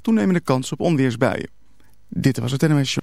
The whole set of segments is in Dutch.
toenemende kans op onweersbuien. Dit was het NMS Show.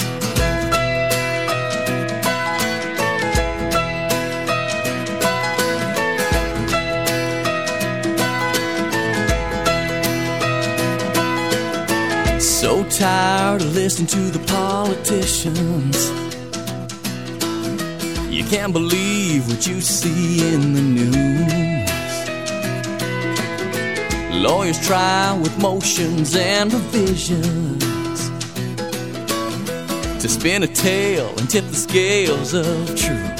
Tired of listening to the politicians. You can't believe what you see in the news. Lawyers try with motions and revisions to spin a tale and tip the scales of truth.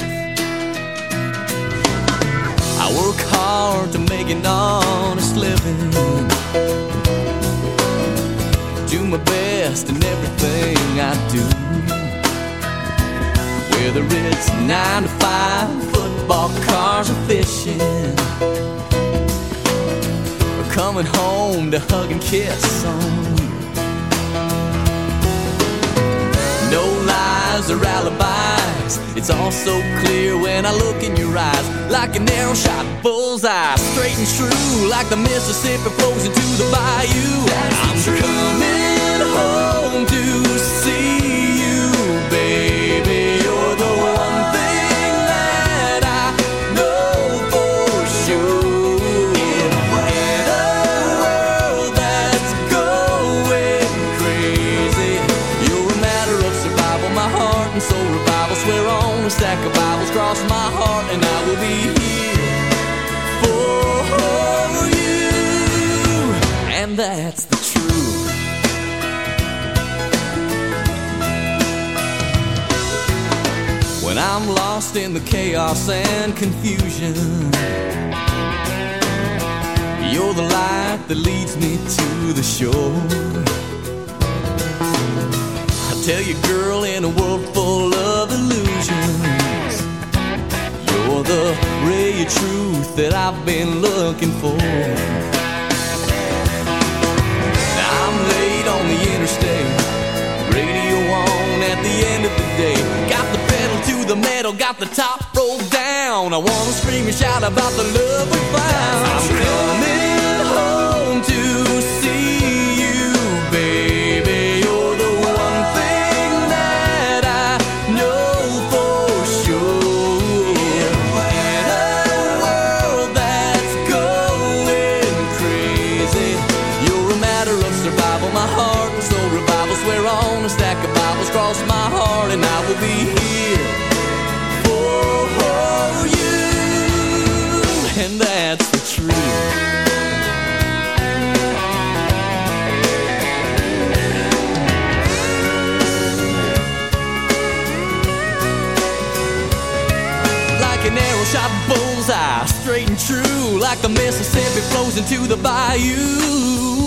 I work hard to make an honest living my best in everything I do. Whether it's nine to five, football, cars, or fishing, or coming home to hug and kiss on you. No lies or alibis. It's all so clear when I look in your eyes, like an arrow shot bullseye, straight and true, like the Mississippi flows into the bayou. I'm coming home to I'm lost in the chaos and confusion, you're the light that leads me to the shore. I tell you, girl, in a world full of illusions, you're the ray of truth that I've been looking for. I'm late on the interstate, radio on at the end of the day. Got the the metal, got the top rolled down. I wanna scream and shout about the love we found. I'm coming like the Mississippi flows into the bayou.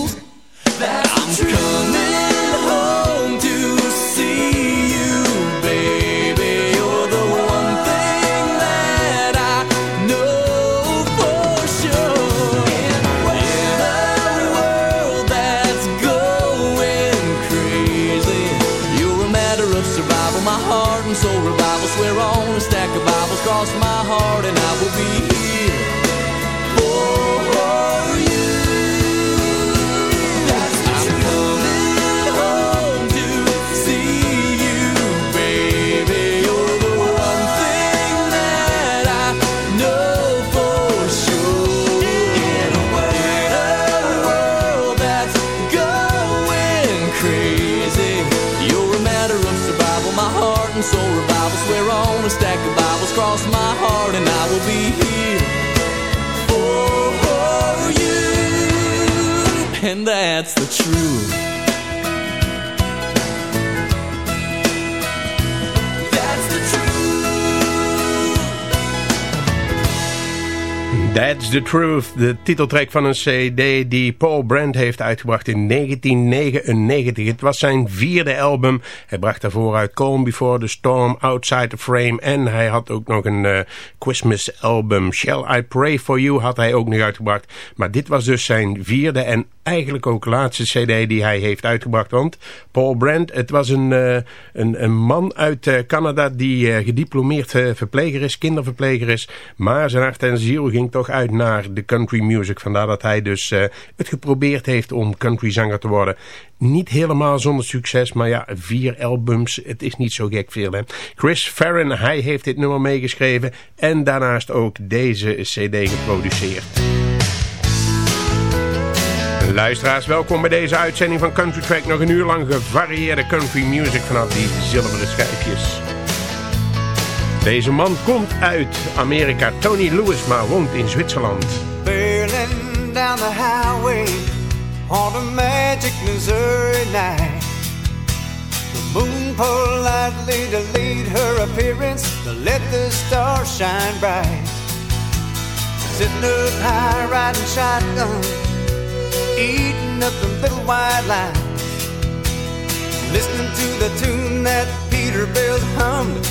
That's That's the Truth, de titeltrack van een cd die Paul Brand heeft uitgebracht in 1999. Het was zijn vierde album. Hij bracht daarvoor uit Calm Before the Storm, Outside the Frame en hij had ook nog een eh, Christmas album. Shall I Pray For You had hij ook nog uitgebracht. Maar dit was dus zijn vierde en eigenlijk ook laatste cd die hij heeft uitgebracht. Want Paul Brand, het was een, eh, een, een man uit eh, Canada die gediplomeerd verpleger is, kinderverpleger is. Maar zijn hart en ziel ging toch uit naar de country music. Vandaar dat hij dus eh, het geprobeerd heeft om countryzanger te worden. Niet helemaal zonder succes, maar ja, vier albums, het is niet zo gek veel. Hè? Chris Farron, hij heeft dit nummer meegeschreven en daarnaast ook deze cd geproduceerd. Luisteraars, welkom bij deze uitzending van Country Track. Nog een uur lang gevarieerde country music vanaf die zilveren schijfjes. Deze man komt uit Amerika, Tony Lewis, maar woont in Zwitserland. barreling down the highway on a magic Missouri night. The moon politely delayed her appearance to let the stars shine bright. Sitting up high, riding shotgun, eating up the little white lines, listening to the tune that Peterbilt hummed,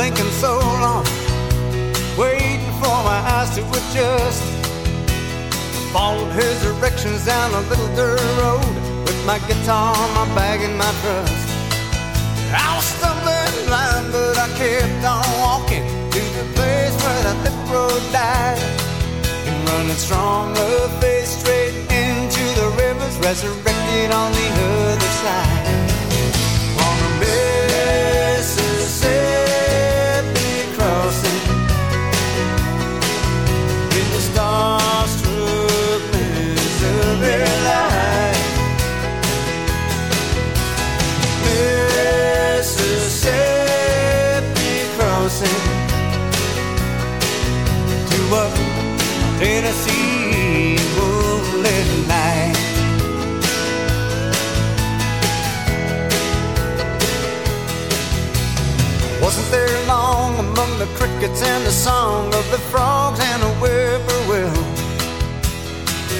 blinking so long, waiting for my eyes to adjust. Followed his directions down a little dirt road with my guitar, my bag, and my trust. I was stumbling blind, but I kept on walking to the place where the lip road died. And running strong, resurrected on the other side. Crickets and the song of the frogs and a whippoorwill?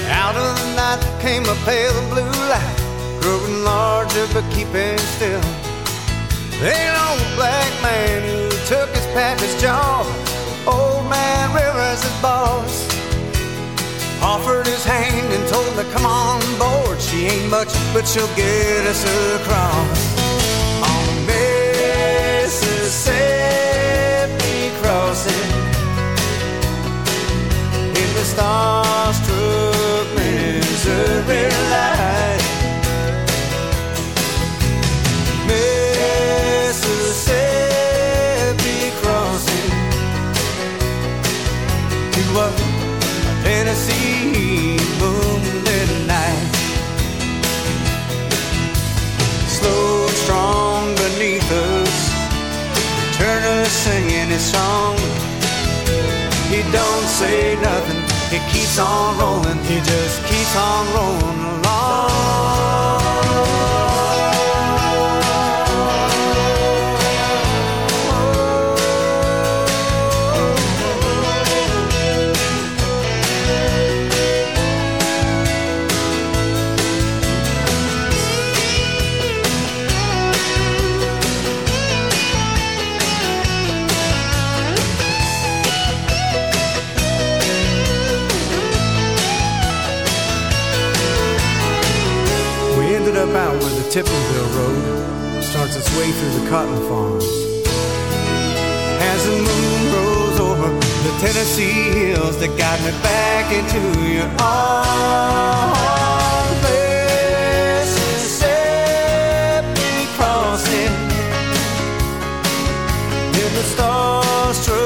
Out of the night came a pale blue light, growing larger but keeping still. An old black man who took his pappy's job, old man Rivers' boss, offered his hand and told her, "Come on board. She ain't much, but she'll get us across." On Mississippi starstruck Missouri light. Mississippi crossing to a Tennessee moonlit night. Slow strong beneath us, Turner singing his song. He don't say nothing, he keeps on rolling, it just keeps on rolling along. Tiptonville Road starts its way through the cotton farms. As the moon rose over the Tennessee hills that got me back into your arms. Mississippi crossing in the starstruck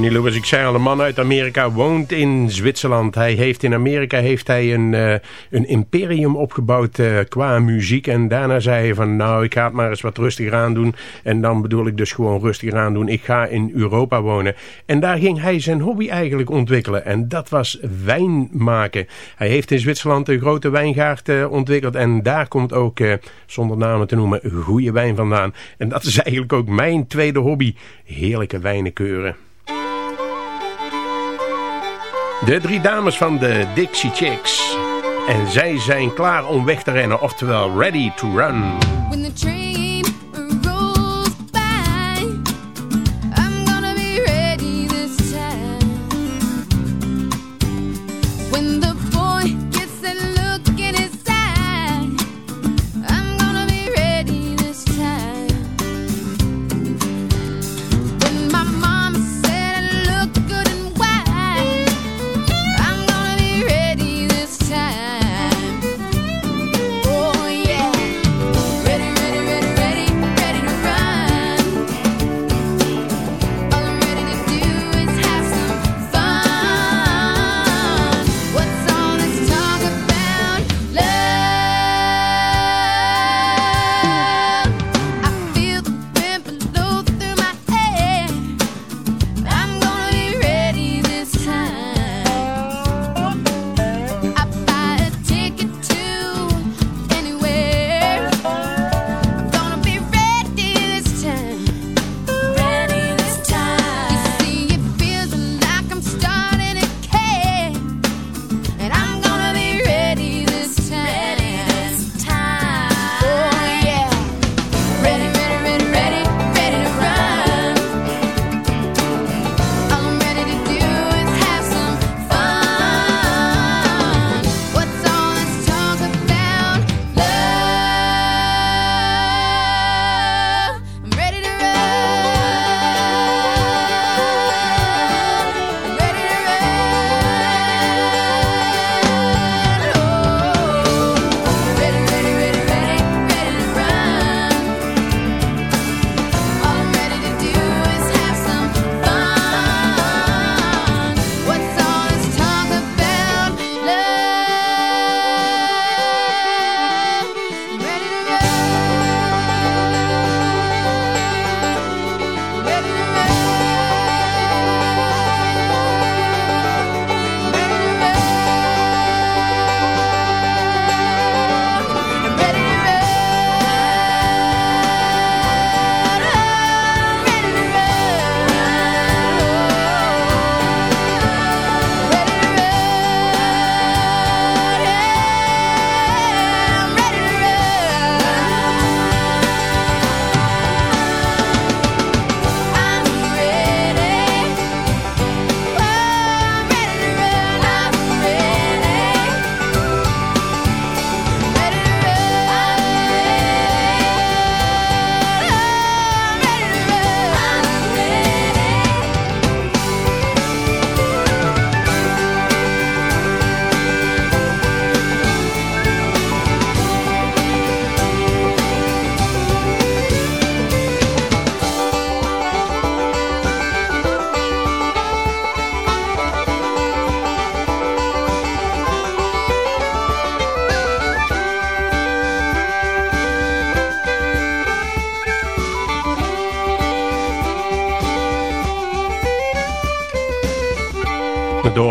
Tony Lewis, ik zei al, een man uit Amerika woont in Zwitserland. Hij heeft in Amerika heeft hij een, eh, een imperium opgebouwd eh, qua muziek. En daarna zei hij van, nou, ik ga het maar eens wat rustiger aan doen. En dan bedoel ik dus gewoon rustiger aan doen. Ik ga in Europa wonen. En daar ging hij zijn hobby eigenlijk ontwikkelen. En dat was wijn maken. Hij heeft in Zwitserland een grote wijngaard eh, ontwikkeld. En daar komt ook, zonder namen te noemen, goede wijn vandaan. En dat is eigenlijk ook mijn tweede hobby. Heerlijke wijnen keuren. De drie dames van de Dixie Chicks. En zij zijn klaar om weg te rennen, oftewel ready to run.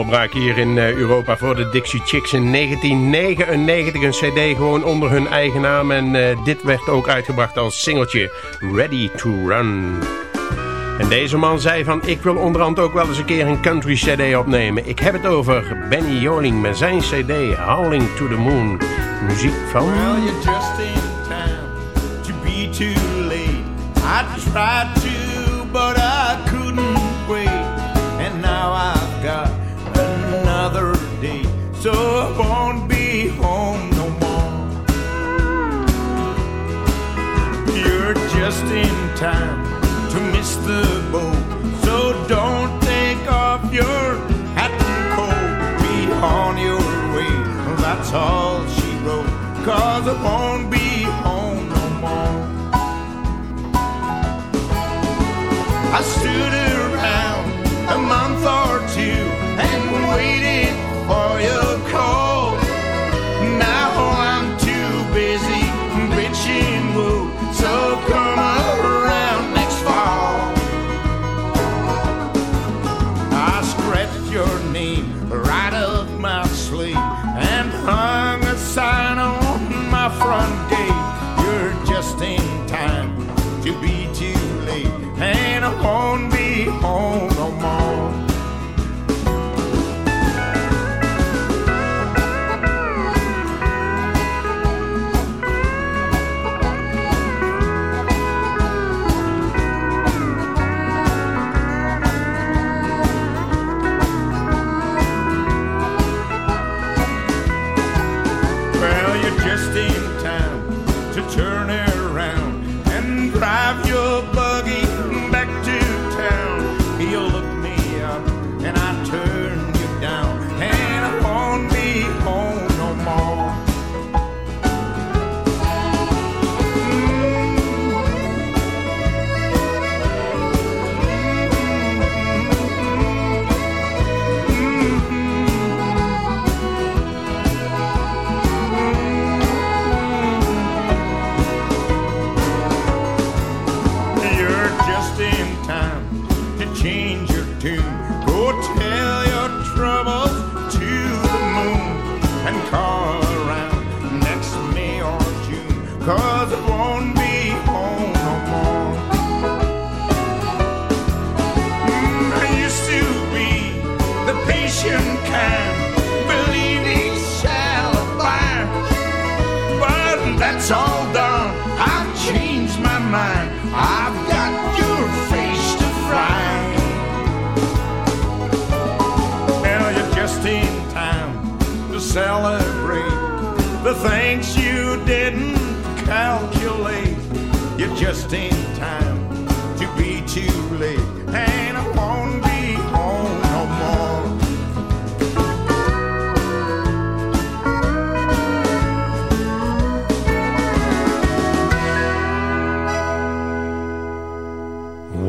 Doorbraak hier in eh, Europa voor de Dixie Chicks in 1999. Een cd gewoon onder hun eigen naam. En eh, dit werd ook uitgebracht als singeltje Ready to Run. En deze man zei van ik wil onderhand ook wel eens een keer een country cd opnemen. Ik heb het over Benny Joling met zijn cd Howling to the Moon. Muziek van... Just in to be too late. I tried to, but I won't be home no more. You're just in time to miss the boat, so don't take off your hat and coat. Be on your way, that's all she wrote. Cause I won't be home no more. I stood celebrate the things you didn't calculate. You're just in time to be too late,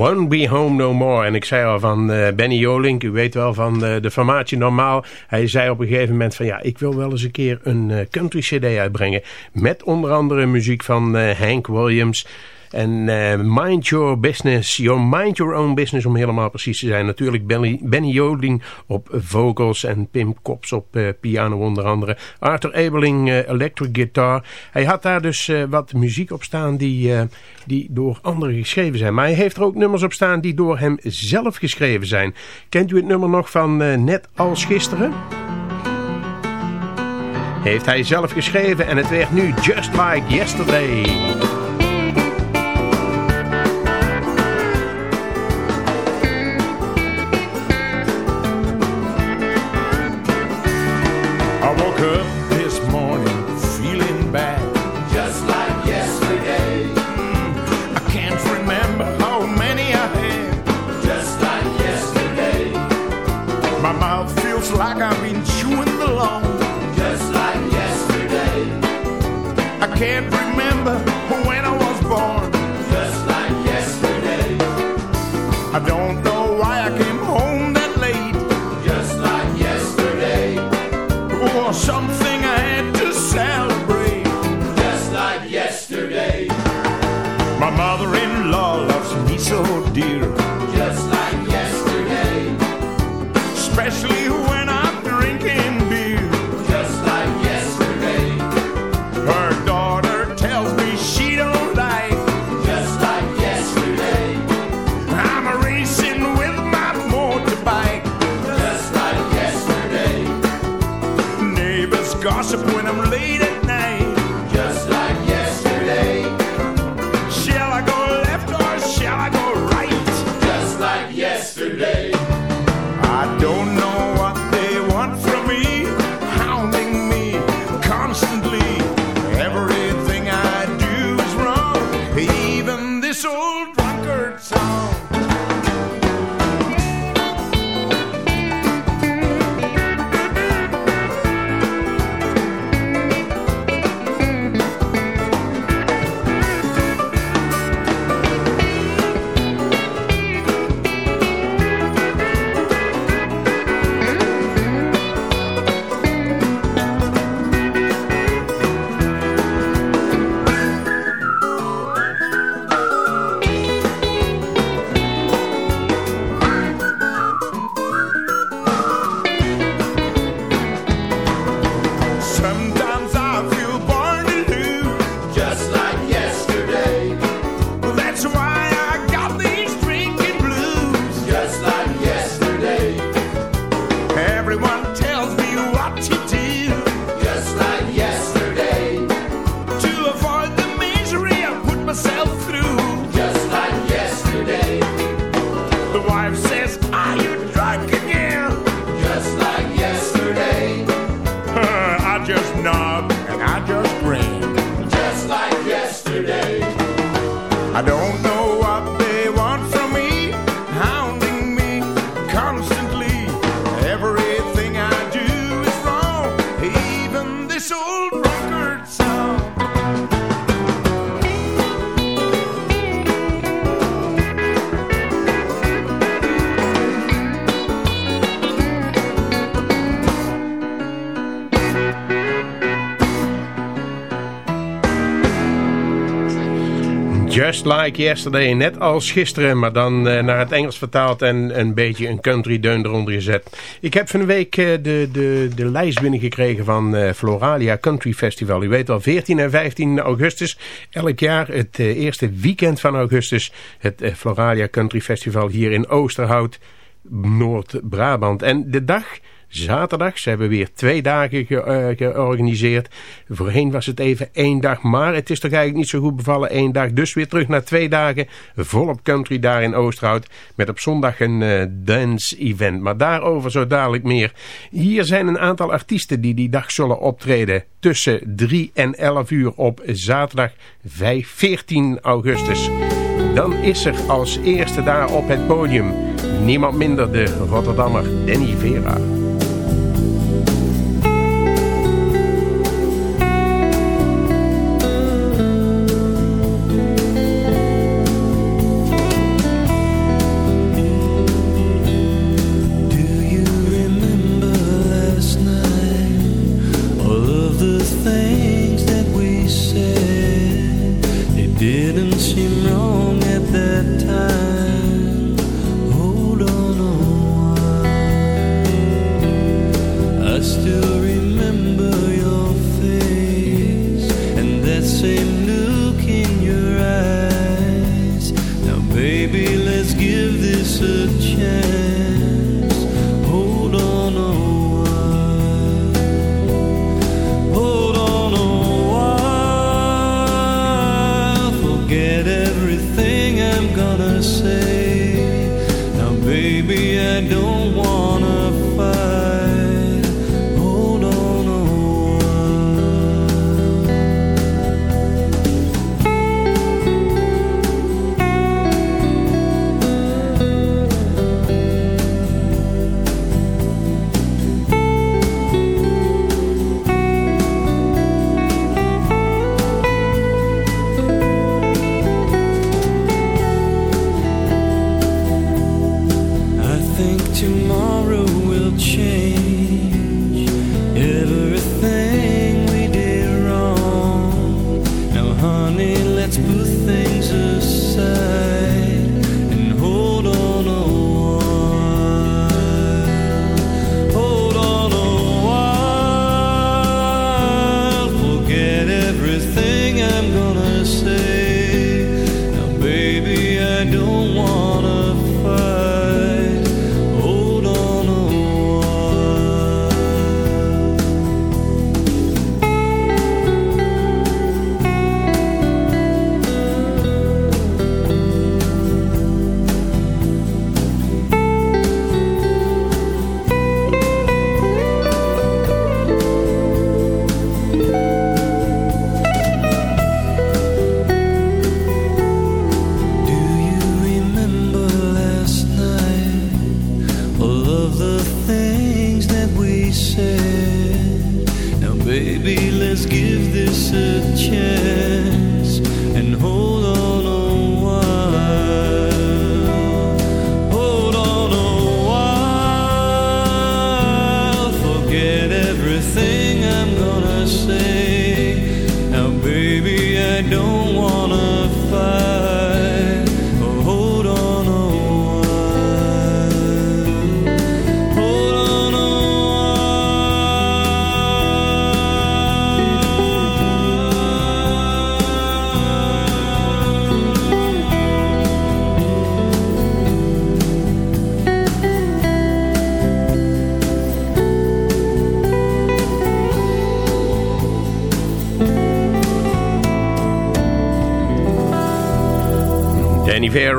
Won't Be Home No More. En ik zei al van eh, Benny Jolink, u weet wel van eh, de formatie Normaal. Hij zei op een gegeven moment van ja, ik wil wel eens een keer een eh, country cd uitbrengen. Met onder andere muziek van Hank Williams. En eh, Mind Your Business, Your Mind Your Own Business om helemaal precies te zijn. Natuurlijk Benny, Benny op vocals en Pim Kops op eh, piano onder andere. Arthur Ebeling eh, electric guitar. Hij had daar dus wat muziek op staan die, die door anderen geschreven zijn. Maar hij heeft er ook nummers op staan die door hem zelf geschreven zijn. Kent u het nummer nog van Net als gisteren? Heeft hij zelf geschreven en het werd nu Just Like Yesterday. Like I've been chewing the law. Just like yesterday. I can't remember when I was born. Just like yesterday. I don't know why I came home that late. Just like yesterday or something Like Yesterday, net als gisteren, maar dan eh, naar het Engels vertaald en een beetje een country deun eronder gezet. Ik heb van de week eh, de, de, de lijst binnengekregen van eh, Floralia Country Festival. U weet wel, 14 en 15 augustus, elk jaar het eerste weekend van augustus, het Floralia Country Festival hier in Oosterhout, Noord-Brabant. En de dag... Zaterdag, ze hebben weer twee dagen ge- eh, georganiseerd. Voorheen was het even één dag, maar het is toch eigenlijk niet zo goed bevallen één dag. Dus weer terug naar twee dagen, volop country daar in Oosterhout. Met op zondag een eh, dance-event, maar daarover zo dadelijk meer. Hier zijn een aantal artiesten die die dag zullen optreden. Tussen 3 en 11 uur op zaterdag 5, 14 augustus. Dan is er als eerste daar op het podium niemand minder de Rotterdammer Danny Vera.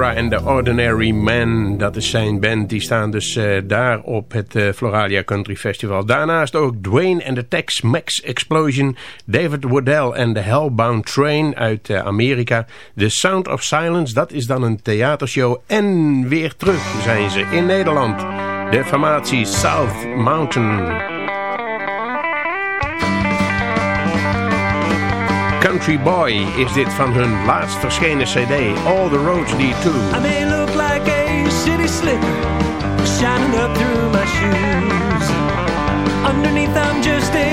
En The Ordinary Man. Dat is zijn band. Die staan dus uh, daar op het uh, Floralia Country Festival. Daarnaast ook Dwayne and the Tex-Mex Explosion. David Waddell en The Hellbound Train uit uh, Amerika. The Sound of Silence, dat is dan een theatershow. En weer terug zijn ze in Nederland. De formatie South Mountain. Country Boy is dit van hun laatst verschenen cd, All the Roads Lead To. I may look like a city slicker, shining up through my shoes. Underneath I'm just a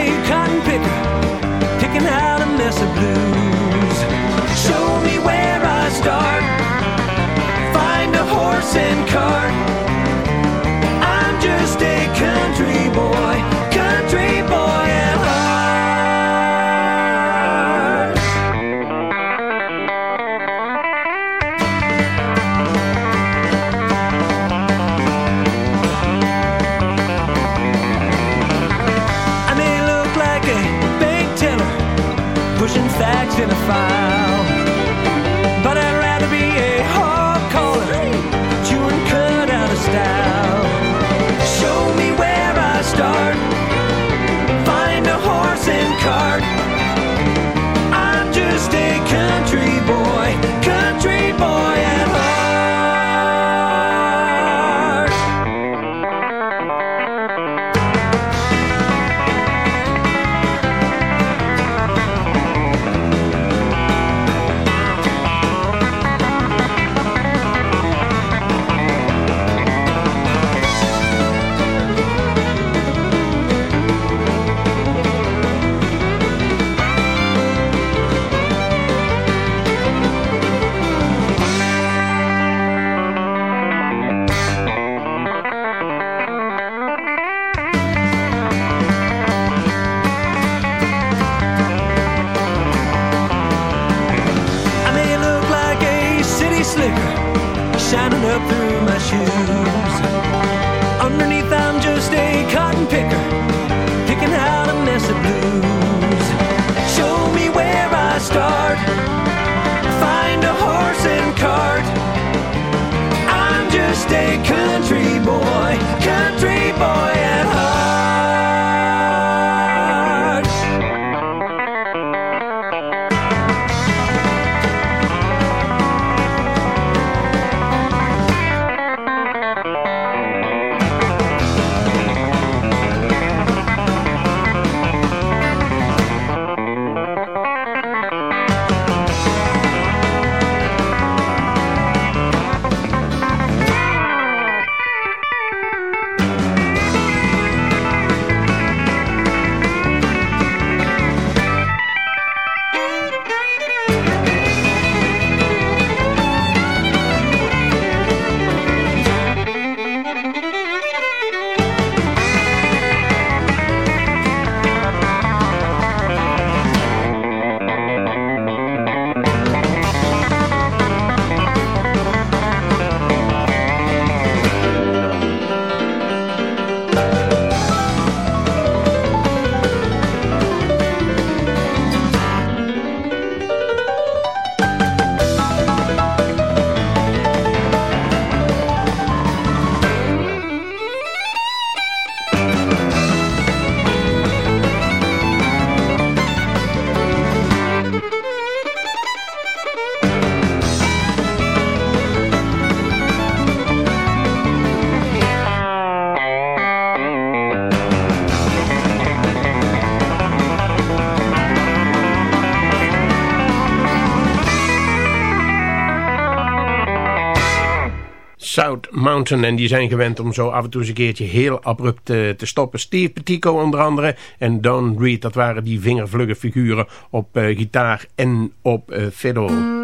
En die zijn gewend om zo af en toe eens een keertje heel abrupt eh, te stoppen. Steve Petico onder andere en Don Reed. Dat waren die vingervlugge figuren op eh, gitaar en op uh, fiddle.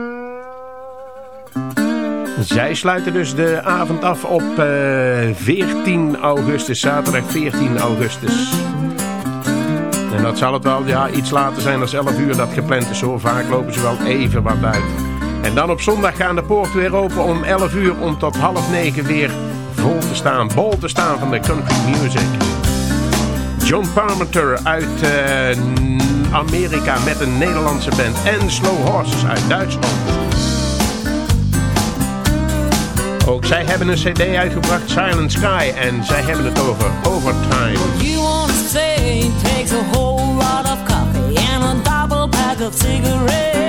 Zij sluiten dus de avond af op 14 augustus, zaterdag 14 augustus. En dat zal het wel ja, iets later zijn dan 11 uur dat gepland is. Zo vaak lopen ze wel even wat uit. En dan op zondag gaan de poorten weer open om 11 uur om tot half 9 weer vol te staan, bol te staan van de country music. John Parmenter uit uh, Amerika met een Nederlandse band en Slow Horses uit Duitsland. Ook zij hebben een cd uitgebracht, Silent Sky. En zij hebben het over Overtime. You wanna say takes a whole lot of coffee and a double pack of cigarettes.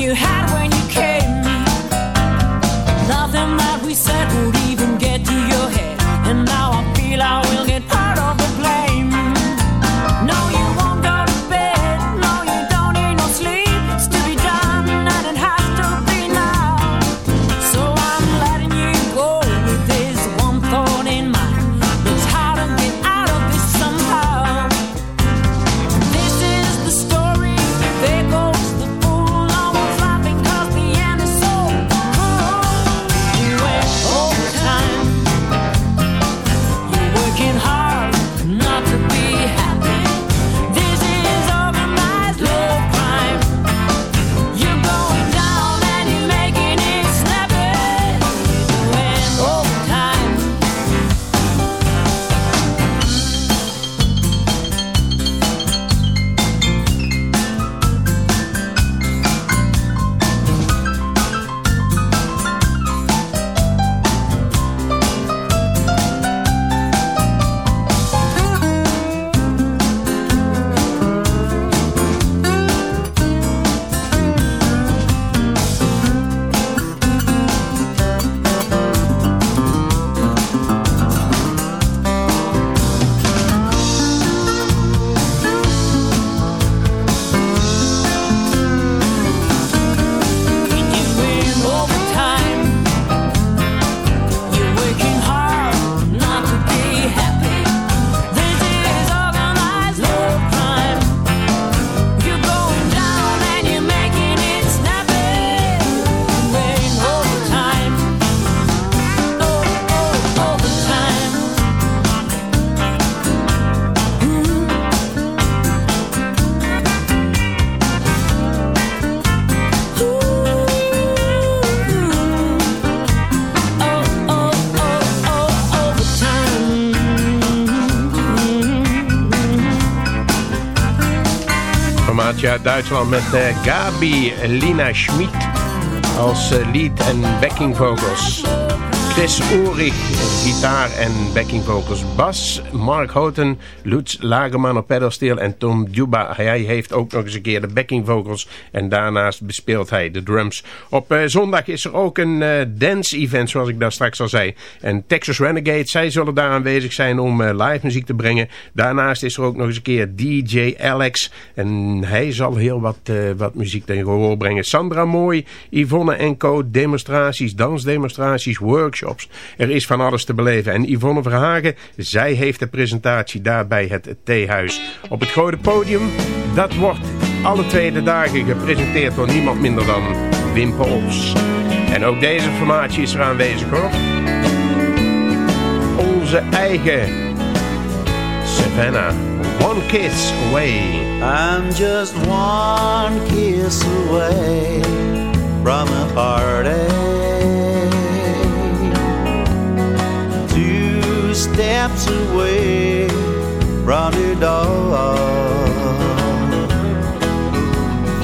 You had when Uit Duitsland met eh, Gabi Lina Schmid als eh, lead en backing vocals. Chris Ulrich, gitaar en backing vocals. Bas, Mark Houghton, Lutz Lagerman op pedalsteel en Tom Juba. Hij heeft ook nog eens een keer de backing vocals. En daarnaast bespeelt hij de drums. Op eh, zondag is er ook een eh, dance event, zoals ik daar straks al zei. En Texas Renegade, zij zullen daar aanwezig zijn om eh, live muziek te brengen. Daarnaast is er ook nog eens een keer DJ Alex. En hij zal heel wat, wat muziek ten gehoor brengen. Sandra Mooi, Yvonne en Co. Demonstraties, dansdemonstraties, workshops. Er is van alles te beleven. En Yvonne Verhagen, zij heeft de presentatie daar bij het theehuis. Op het grote podium, dat wordt alle tweede dagen gepresenteerd door niemand minder dan Wim Pols. En ook deze formatie is er aanwezig hoor. Onze eigen Savannah, One Kiss Away. I'm just one kiss away from a heartache. Steps away from your door.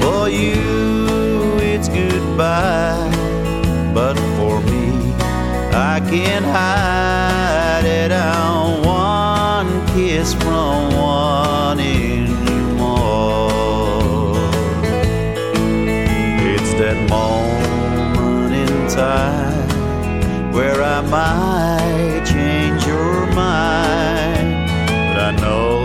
For you, it's goodbye, but for me, I can't hide it. I'm one kiss from one anymore. It's that moment in time where I might change your mind. But I know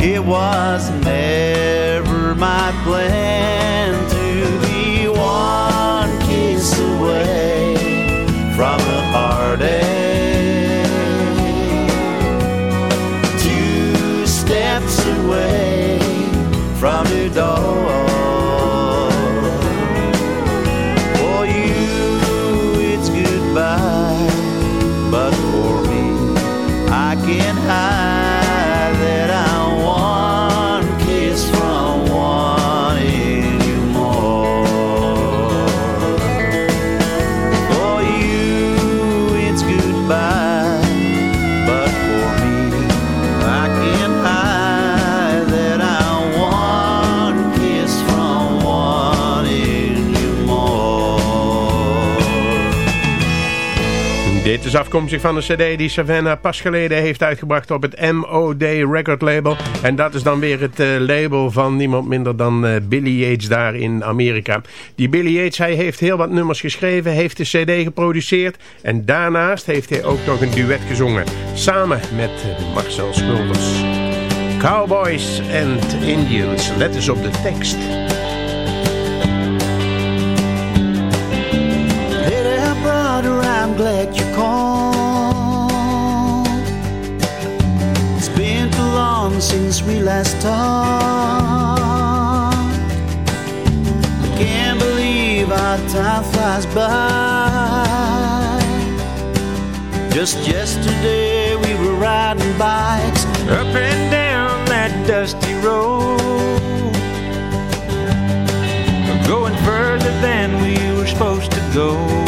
it was never afkomstig van een cd die Savannah pas geleden heeft uitgebracht op het MOD record label. En dat is dan weer het eh, label van niemand minder dan eh, Billy Yates daar in Amerika. Die Billy Yates, hij heeft heel wat nummers geschreven, heeft de cd geproduceerd. En daarnaast heeft hij ook nog een duet gezongen. Samen met eh, Marcel Smulders. Cowboys and Indians, let eens op de tekst. Glad you called. It's been too long since we last talked. I can't believe our time flies by. Just yesterday we were riding bikes up and down that dusty road. Going further than we were supposed to go.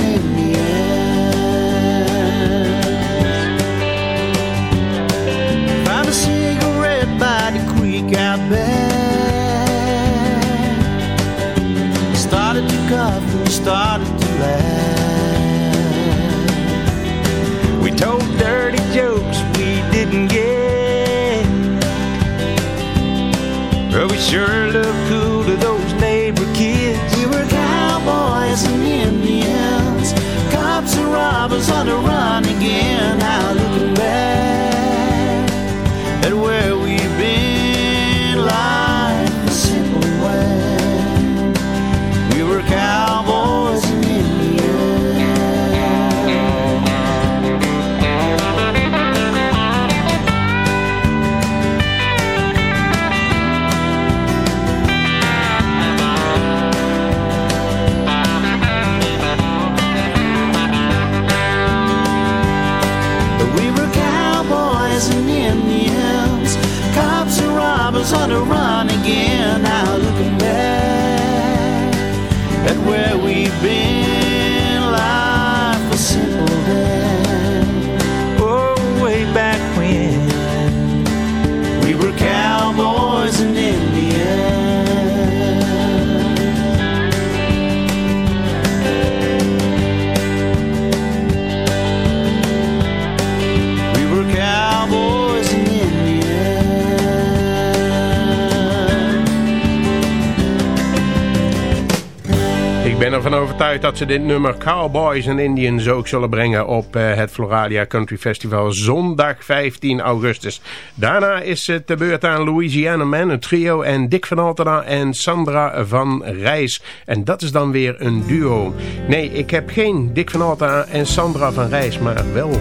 dat ze dit nummer Cowboys and Indians ook zullen brengen op eh, het Floralia Country Festival zondag 15 augustus. Daarna is het de beurt aan Louisiana Man, een trio en Dick van Altena en Sandra van Rijs. En dat is dan weer een duo. Nee, ik heb geen Dick van Altena en Sandra van Rijs, maar wel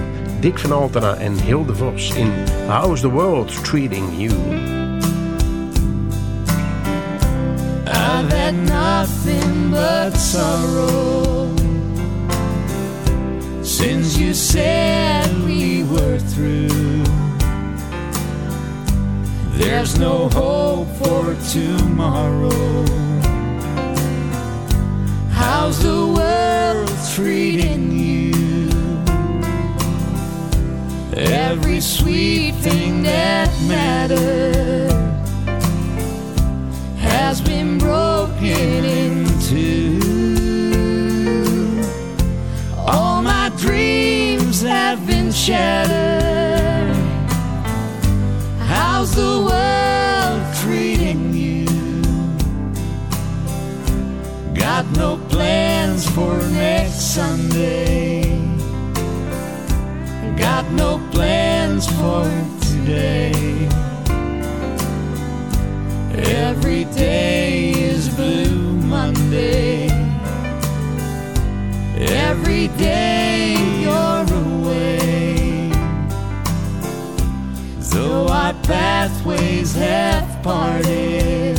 Dick van Altena en Hilde Vos in How's the World Treating You. I've had nothing but sorrow since you said we were through. There's no hope for tomorrow. How's the world treating you? Every sweet thing that mattered has been broken into. All my dreams have been shattered. How's the world treating you? Got no plans for next Sunday. Got no plans for today. Every day is Blue Monday. Every day you're away. Though our pathways have parted,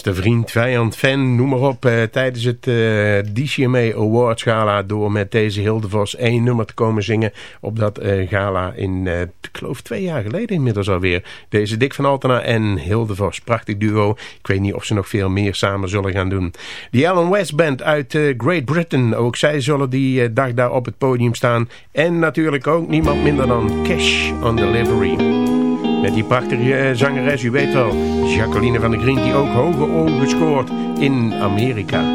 Verraste vriend, vijand, fan, noem maar op eh, tijdens het eh DCMA Awards Gala door met deze Hildevos één nummer te komen zingen op dat eh, gala in, ik geloof twee jaar geleden inmiddels alweer. Deze Dick van Altena en Hildevos, prachtig duo. Ik weet niet of ze nog veel meer samen zullen gaan doen. De Alan West Band uit Great Britain, ook zij zullen die dag daar op het podium staan. En natuurlijk ook niemand minder dan Cash on Delivery. Met die prachtige eh, zangeres, u weet wel, Jacqueline van der Grien, die ook hoge ogen scoort in Amerika.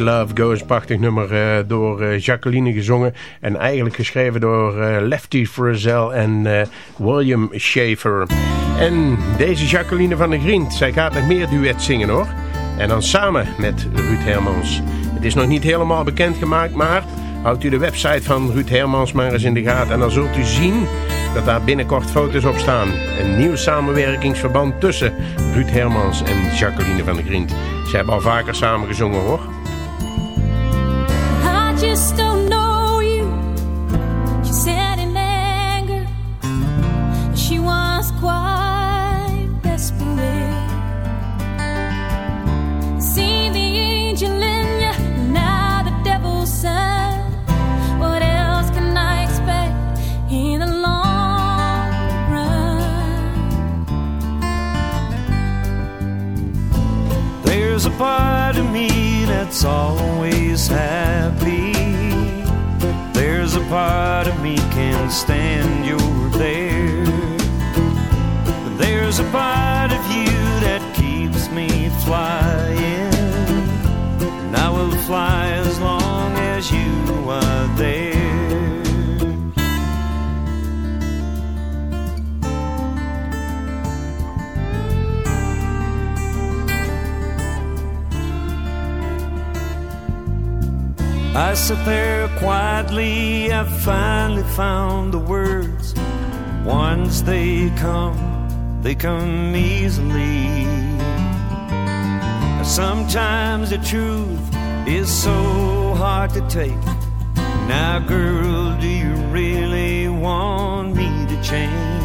Love goes. Prachtig nummer eh, door eh, Jacqueline gezongen. En eigenlijk geschreven door eh, Lefty Frizzell en William Schaefer. En deze Jacqueline van der Grient, zij gaat nog meer duet zingen hoor. En dan samen met Ruud Hermans. Het is nog niet helemaal bekendgemaakt, maar houdt u de website van Ruud Hermans maar eens in de gaten. En dan zult u zien dat daar binnenkort foto's op staan. Een nieuw samenwerkingsverband tussen Ruud Hermans en Jacqueline van der Grient. Ze hebben al vaker samen gezongen hoor. There's a part of me that's always happy. There's a part of me can't stand you're there. There's a part I sit there quietly, I finally found the words. Once they come, they come easily. Sometimes the truth is so hard to take. Now, girl, do you really want me to change?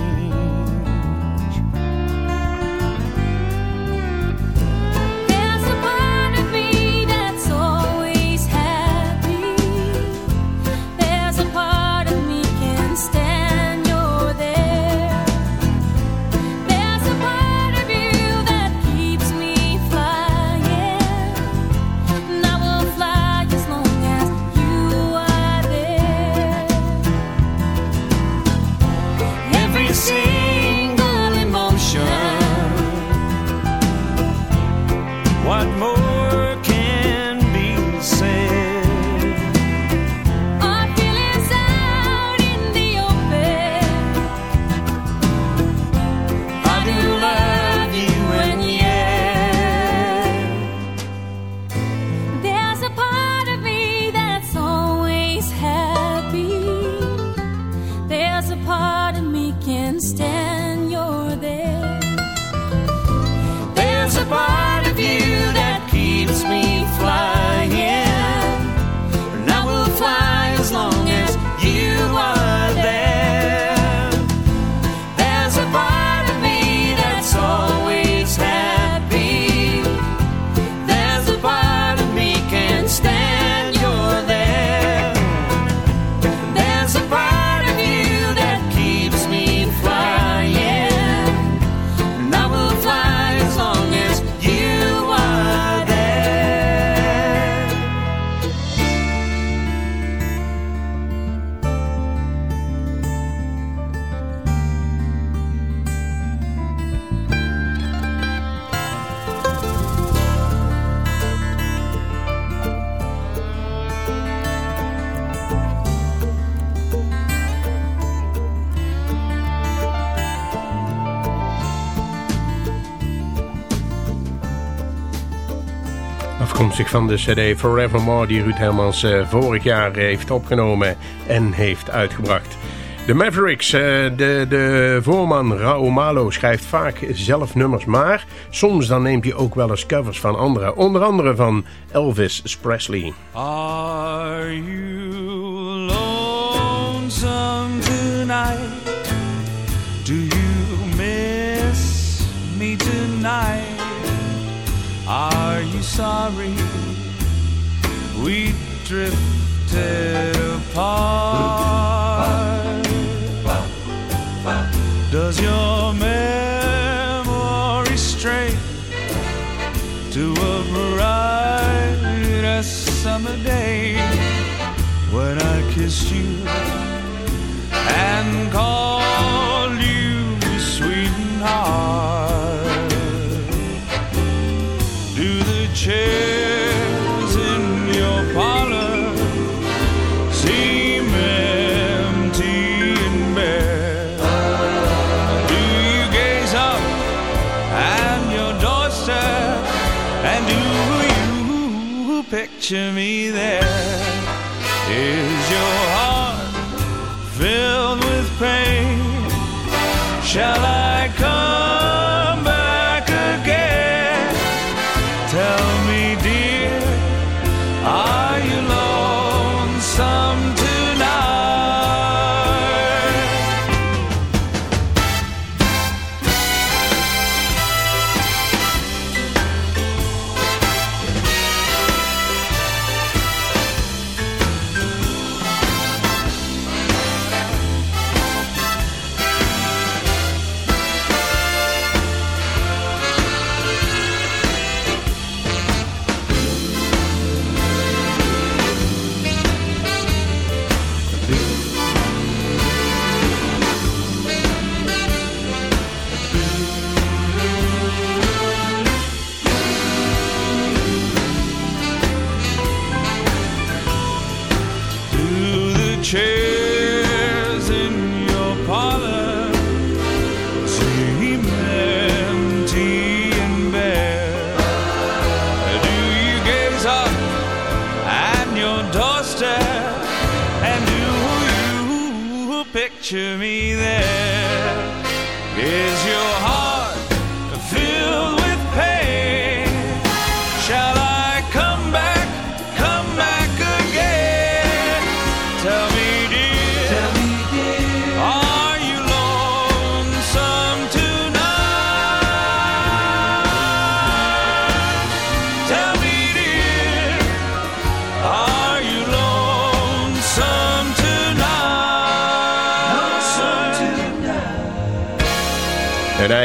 van de cd Forevermore... die Ruud Hermans eh, vorig jaar heeft opgenomen en heeft uitgebracht. De Mavericks, eh, de, de voorman Rao Malo schrijft vaak zelf nummers... maar soms dan neemt hij ook wel eens covers van anderen. Onder andere van Elvis Presley. Are you tonight? Do you miss me tonight? Are you sorry? We drifted apart. Does your memory stray to a bright summer day when I kissed you and called picture me picture me there? Is your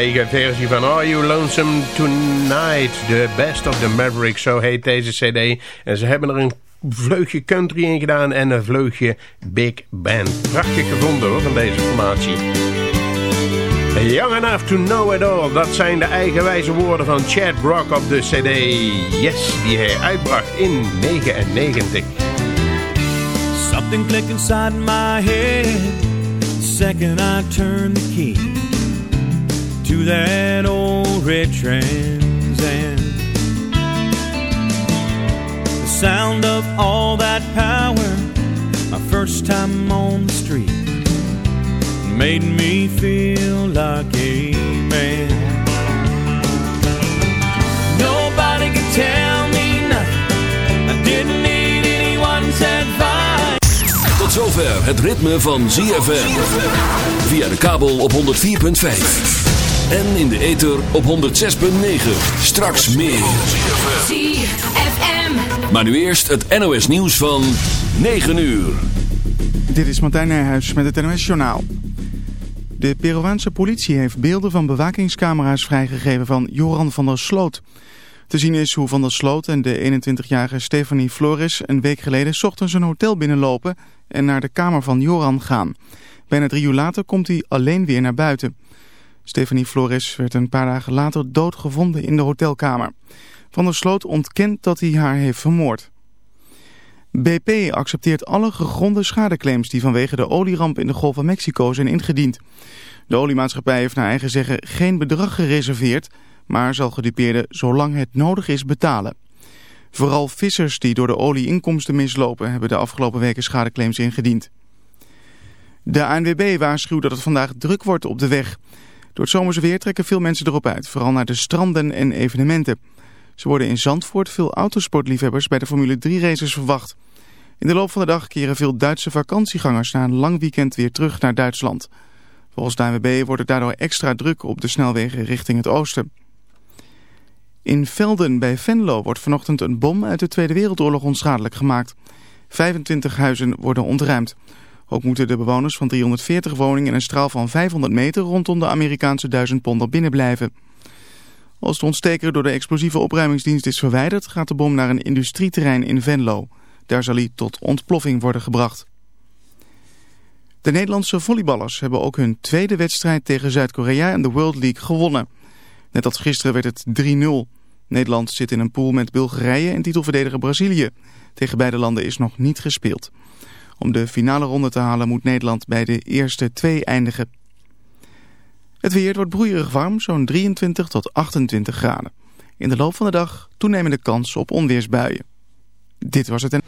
eigen versie van Are You Lonesome Tonight? The Best of the Mavericks, zo heet deze cd. En ze hebben er een vleugje country in gedaan en een vleugje big band. Prachtig gevonden hoor, van deze formatie. Young Enough to Know It All, dat zijn de eigenwijze woorden van Chad Brock op de cd Yes, die hij uitbracht in 99. Something clicked inside my head second I turned the key that old red Trans Am. The sound of all that power, my first time on the street, made me feel like a man. Nobody could tell me nothing. I didn't need anyone's advice. Tot zover het ritme van ZFM. Via de kabel op 104.5. En in de ether op 106.9. Straks meer. ZFM. Maar nu eerst het NOS nieuws van 9 uur. Dit is Martijn Nijhuis met het NOS Journaal. De Peruaanse politie heeft beelden van bewakingscamera's vrijgegeven van Joran van der Sloot. Te zien is hoe Van der Sloot en de 21-jarige Stephanie Flores een week geleden 's ochtends een hotel binnenlopen en naar de kamer van Joran gaan. Bijna drie uur later komt hij alleen weer naar buiten. Stephanie Flores werd een paar dagen later doodgevonden in de hotelkamer. Van der Sloot ontkent dat hij haar heeft vermoord. BP accepteert alle gegronde schadeclaims die vanwege de olieramp in de Golf van Mexico zijn ingediend. De oliemaatschappij heeft naar eigen zeggen geen bedrag gereserveerd, maar zal gedupeerden zolang het nodig is betalen. Vooral vissers die door de olieinkomsten mislopen hebben de afgelopen weken schadeclaims ingediend. De ANWB waarschuwt dat het vandaag druk wordt op de weg. Door het zomerse weer trekken veel mensen erop uit, vooral naar de stranden en evenementen. Ze worden in Zandvoort veel autosportliefhebbers bij de Formule 3 races verwacht. In de loop van de dag keren veel Duitse vakantiegangers na een lang weekend weer terug naar Duitsland. Volgens de ANWB wordt het daardoor extra druk op de snelwegen richting het oosten. In Velden bij Venlo wordt vanochtend een bom uit de Tweede Wereldoorlog onschadelijk gemaakt. 25 huizen worden ontruimd. Ook moeten de bewoners van 340 woningen in een straal van 500 meter rondom de Amerikaanse duizendponder binnenblijven. Als de ontsteker door de explosieve opruimingsdienst is verwijderd, gaat de bom naar een industrieterrein in Venlo. Daar zal hij tot ontploffing worden gebracht. De Nederlandse volleyballers hebben ook hun tweede wedstrijd tegen Zuid-Korea in de World League gewonnen. Net als gisteren werd het 3-0. Nederland zit in een pool met Bulgarije en titelverdediger Brazilië. Tegen beide landen is nog niet gespeeld. Om de finale ronde te halen moet Nederland bij de eerste twee eindigen. Het weer wordt broeierig warm, zo'n 23 tot 28 graden. In de loop van de dag toenemende kans op onweersbuien. Dit was het en...